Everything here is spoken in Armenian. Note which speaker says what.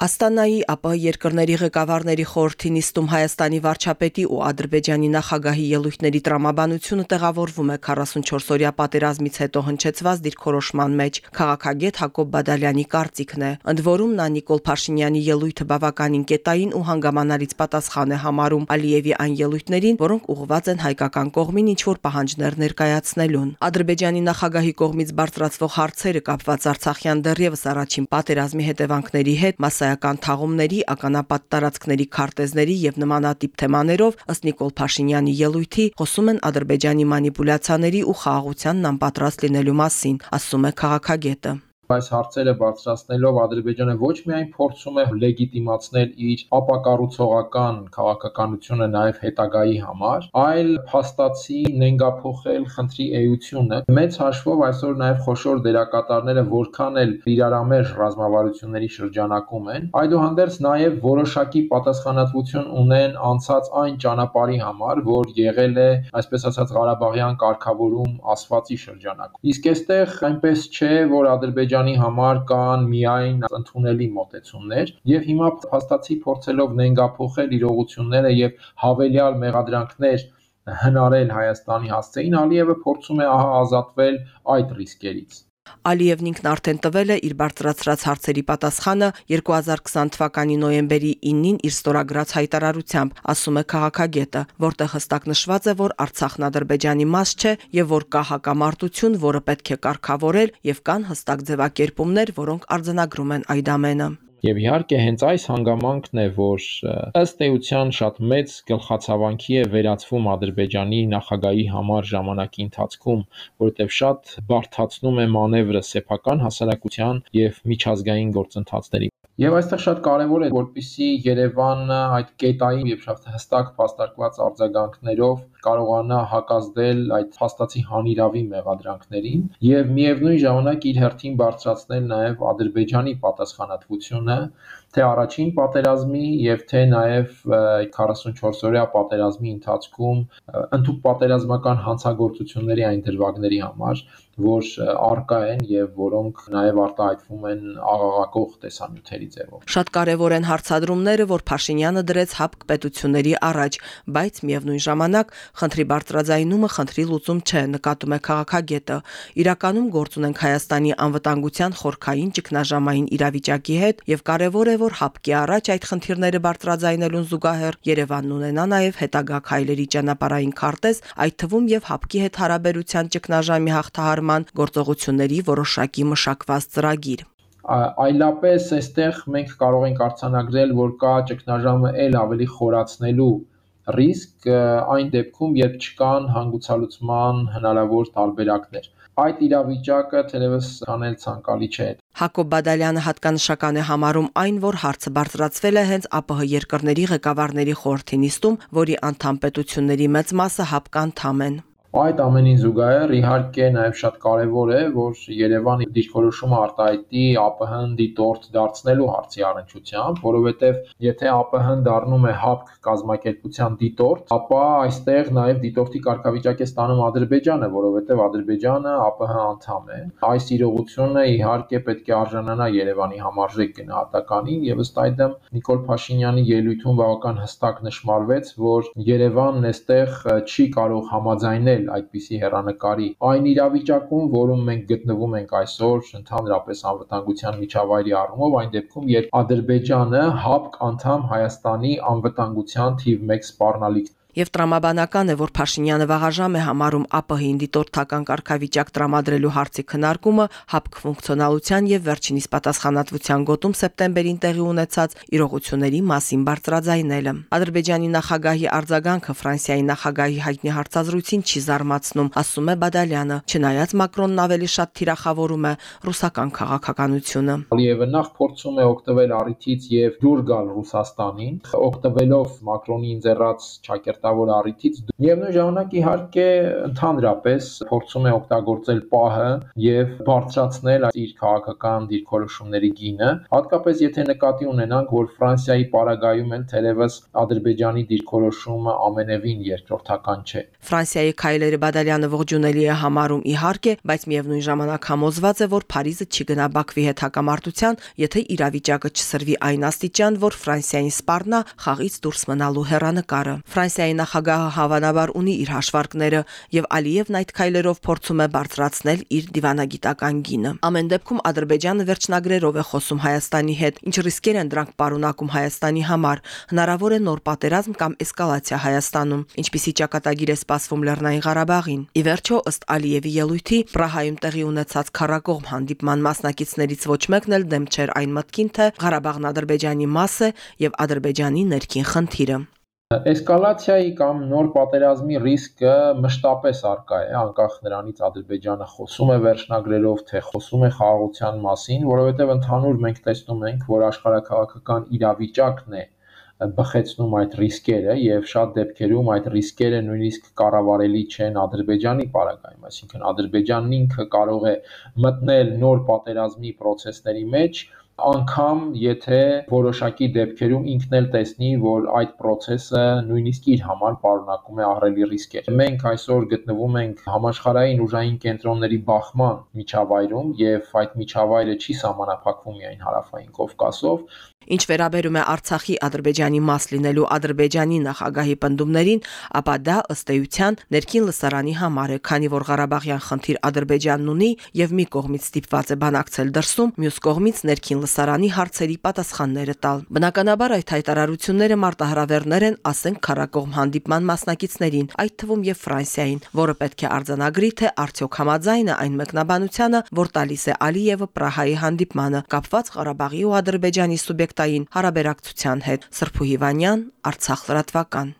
Speaker 1: Աստանայի ԱՊՀ երկրների ղեկավարների խորհրդի նիստում Հայաստանի վարչապետի ու Ադրբեջանի նախագահի ելույթների տրամաբանությունը տեղավորվում է 44-օրյա պատերազմից հետո հնչեցված դիրքորոշման մեջ։ Քաղաքագետ Հակոբ Բադալյանի կարծիքն է։ Ընդ որում նա Նիկոլ Փաշինյանի ելույթը բավականին կետային ու հանգամանալից պատասխան է համարում Ալիևի այն ելույթներին, որոնք ուղղված են հայկական կողմին ինչ որ պահանջներ ներկայացնելուն։ Ադրբեջանի նախագահի կողմից բարձրացվող հարցերը կապված Արցախյան դեռևս առաջին պատերազմի հետևանքների հետ մասսայ հսկայական թաղումների, ականապատ տարածքների քարտեզների եւ նմանատիպ թեմաներով ըստ Նիկոլ Փաշինյանի ելույթի խոսում են Ադրբեջանի մանիպուլյացիաների ու խաղաղությանն անպատրաստ լինելու մասին, ասում է քաղաքագետը
Speaker 2: այս հարցերը բարձրացնելով Ադրբեջանը ոչ միայն փորձում է լեգիտիմացնել իր ապակառուցողական քաղաքականությունը նաև հետագայի համար, այլ փաստացի նենգափոխել խնդրի էությունը։ Մեծ հաշվով այսօր նաև խոշոր դերակատարները որքան էլ իրարամերժ ռազմավարությունների շրջանակում են, այդուհանդերձ նաև որոշակի պատասխանատվություն ունեն անցած այն ճանապարհի համար, որ եղել է, այսպես ասած, Ղարաբաղյան կարգավորում ասվածի շրջանակում։ Իսկ այստեղ այնպես չէ, որ Ադրբեջանը Ադրբեջանի համար կան միայն ընդունելի մոտեցումներ եւ հիմա փաստացի փորձելով նենգափոխել իրողությունները եւ հավելյալ մեղադրանքներ հնարել Հայաստանի հասցեին Ալիևը փորձում է ահա ազատվել այդ ռիսկերից։
Speaker 1: Ալիևն ինքն արդեն տվել է իր բարձրացրած հարցերի պատասխանը 2020 թվականի նոյեմբերի 9-ին իր ստորագրած հայտարարությամբ, ասում է քաղաքագետը, որտեղ հստակ նշված է, որ Արցախն Ադրբեջանի մաս չէ եւ որ կա հակամարտություն, որը պետք է կարգավորել եւ կան հստակ ձևակերպումներ, որոնք արձանագրում են այդ ամենը։
Speaker 2: Եվ իհարկե հենց այս հանգամանքն է, որ ըստ էության շատ մեծ գլխացավանքի է վերածվում Ադրբեջանի նախագահի համար ժամանակի ընթացքում, որովհետև շատ բարթացնում է մանևրը սեփական հասարակության եւ միջազգային գործընթացների Եվ այստեղ շատ կարևոր է, որպիսի Երևանը այդ կետային եւ շատ հստակ փաստարկված արձագանքներով կարողանա հակազդել այդ փաստացի հանիրավի մեղադրանքներին եւ միևնույն ժամանակ իր հերթին բարձրացնել նաեւ Ադրբեջանի պատասխանատվությունը թե առաջին պատերազմի եւ թե նաեւ 44-օրյա պատերազմի ընթացքում ընդհանուր պատերազմական հանցագործությունների այն դրվագների համար, որ արկա են եւ որոնք նաեւ արտահայտվում են աղաղակող տեսանյութերի ձևով։
Speaker 1: Շատ կարեւոր են հարցադրումները, որ Փաշինյանը դրեց հապկ պետությունների առաջ, բայց միևնույն ժամանակ խնդրի բարձրաձայնումը խնդրի լուծում չէ, նկատում է քաղաքագետը։ Իրականում գործ ունենք Հայաստանի անվտանգության խորքային ճգնաժամային իրավիճակի հետ եւ կարեւոր է, որ հապկի առաջ այդ խնդիրները բարձրաձայնելուն զուգահեռ Երևանն ունենա նաեւ հետագա քայլերի ճանապարհային քարտեզ, այդ թվում եւ հապկի հետ հարաբերության ճգնաժամի հաղթահարման գործողությունների որոշակի մշակված ծրագիր
Speaker 2: այլապես այստեղ մենք կարող ենք արձանագրել, որ կա ճգնաժամը ել ավելի խորացնելու ռիսկ այն դեպքում, երբ չկան հանգուցալուծման հնարավոր տարբերակներ։ Այդ իրավիճակը թերևս անել ցանկալի չէ։
Speaker 1: Հակոբ Բադալյանը հատկանշական է համարում այն, որ հարցը բարձրացվել է հենց ԱՊՀ երկրների ղեկավարների խորհրդի նիստում, որի անդամ պետությունների մեծ մասը հապկանդամ են։
Speaker 2: Այդ ամենին զուգահեռ իհարկե նաև շատ կարևոր է, որ Երևանը դիրքորոշումը արտահայտի ԱՊՀ-ն դիտորդ դարձնելու հարցի առնչությամբ, որովհետև եթե ԱՊՀ-ն դառնում է ՀԱՊԿ կազմակերպության դիտորդ, ապա այստեղ նաև դիտորդի կարգավիճակ է ստանում Ադրբեջանը, որովհետև Ադրբեջանը ԱՊՀ անդամ է։ Այս իրողությունը իհարկե պետք է արժանանա Երևանի համարժեք գնահատականին եւ ըստ այդմ Նիկոլ Փաշինյանի ելույթում բավական հստակ նշмарվեց, որ Երևանն այստեղ չի կարող համաձայնել ստեղծել այդպիսի հեռանկարի այն իրավիճակում, որում մենք գտնվում ենք այսօր ընդհանրապես անվտանգության միջավայրի առումով, այն դեպքում, երբ Ադրբեջանը ՀԱՊԿ անդամ Հայաստանի անվտանգության թիվ 1 սպառնալիքն
Speaker 1: Եվ տրամաբանական է, որ Փաշինյանը վաղաժամ է համարում ԱՊՀ-ին դիտորդական կարգավիճակ տրամադրելու հարցի քննարկումը ՀԱՊԿ ֆունկցիոնալության եւ վերջինիս պատասխանատվության գոտում սեպտեմբերին տեղի ունեցած իրողությունների մասին բարձրաձայնելը։ Ադրբեջանի նախագահի արձագանքը Ֆրանսիայի նախագահի հայտնի հարցազրույցին չի զարմացնում, ասում է Բադալյանը, չնայած Մակրոնն ավելի շատ թիրախավորում է ռուսական քաղաքականությունը։
Speaker 2: Ալիևը նախ փորձում է օգտվել առիթից եւ դուր գալ Ռուսաստանին, օգտվելով Մակրոնի ինձեռած ճակերտ ժողովրդավոր առիթից։ Միևնույն ժամանակ իհարկե ընդհանրապես փորձում է օգտագործել պահը եւ բարձրացնել իր քաղաքական դիրքորոշումների գինը, հատկապես եթե նկատի ունենանք, որ Ֆրանսիայի պարագայում էլ թերևս Ադրբեջանի դիրքորոշումը ամենևին երկրորդական չէ։
Speaker 1: Ֆրանսիայի քայլերը Բադալյանը ողջունելի է համարում իհարկե, բայց միևնույն ժամանակ համոզված է, որ Փարիզը չգնա Բաքվի հետ հակամարտության, եթե իրավիճակը չսրվի այն աստիճան, որ Ֆրանսիային սպառնա խաղից դուրս մնալու հերանեկարը։ Ֆրանսիայի նախագահը հավանաբար ունի իր հաշվարկները, եւ Ալիևն այդ քայլերով փորձում է բարձրացնել իր դիվանագիտական գինը։ Ամեն դեպքում Ադրբեջանը վերջնագրերով է խոսում Հայաստանի հետ, ինչ ռիսկեր են դրանք պարունակում Հայաստանի համար։ Հնարավոր է նոր պատերազմ կամ էսկալացիա Հայաստանում, ինչպիսի ճակատագիր է սպասվում Լեռնային Ղարաբաղին։ Ի վերջո, ըստ Ալիևի ելույթի, Պրահայում տեղի ունեցած քարակողմ հանդիպման մասնակիցներից ոչ մեկն էլ դեմ չէր այն մտքին, թե Ղարաբաղն Ադրբեջանի մաս է եւ Ադրբեջանի ներքին խնդիրը։
Speaker 2: Էսկալացիայի կամ նոր պատերազմի ռիսկը մշտապես արկա է, անկախ նրանից Ադրբեջանը խոսում է վերջնագրերով, թե խոսում է խաղաղության մասին, որովհետև ընդհանուր մենք տեսնում ենք, որ աշխարհակաղակական իրավիճակն է բխեցնում այդ ռիսկերը եւ շատ դեպքերում այդ ռիսկերը նույնիսկ կառավարելի չեն Ադրբեջանի պարագայում, այսինքն Ադրբեջանն ինքը կարող է մտնել նոր պատերազմի process-ների մեջ անգամ եթե որոշակի դեպքերում ինքն էլ տեսնի, որ այդ process-ը նույնիսկ իր համար պարունակում է ահռելի ռիսկեր։ Մենք այսօր գտնվում ենք համաշխարհային ուժային կենտրոնների բախման միջավայրում եւ այդ միջավայրը չի սահմանափակվում միայն հարավային Կովկասով,
Speaker 1: Ինչ վերաբերում է Արցախի Ադրբեջանի մաս լինելու Ադրբեջանի նախագահի պնդումներին, ապա դա ըստ էության ներքին լսարանի համար է, քանի որ Ղարաբաղյան խնդիր Ադրբեջանն ունի եւ մի կողմից ստիպված է բանակցել դրսում, մյուս կողմից ներքին լսարանի հարցերի պատասխանները տալ։ Բնականաբար այդ հայտարարությունները մարտահրավերներ են, ասենք, քարակողմ հանդիպման մասնակիցներին, այդ թվում եւ Ֆրանսիային, որը պետք է արձանագրի, թե արդյոք համաձայն է այն մեկնաբանությանը, որ տալիս է Ալիևը Պրահայի հանդիպմանը, կապված Ղարաբաղի ու Ադրբեջանի սուբյեկտ հարաբերակցության հետ։ Սրփու Հիվանյան, Արցախ լրատվական։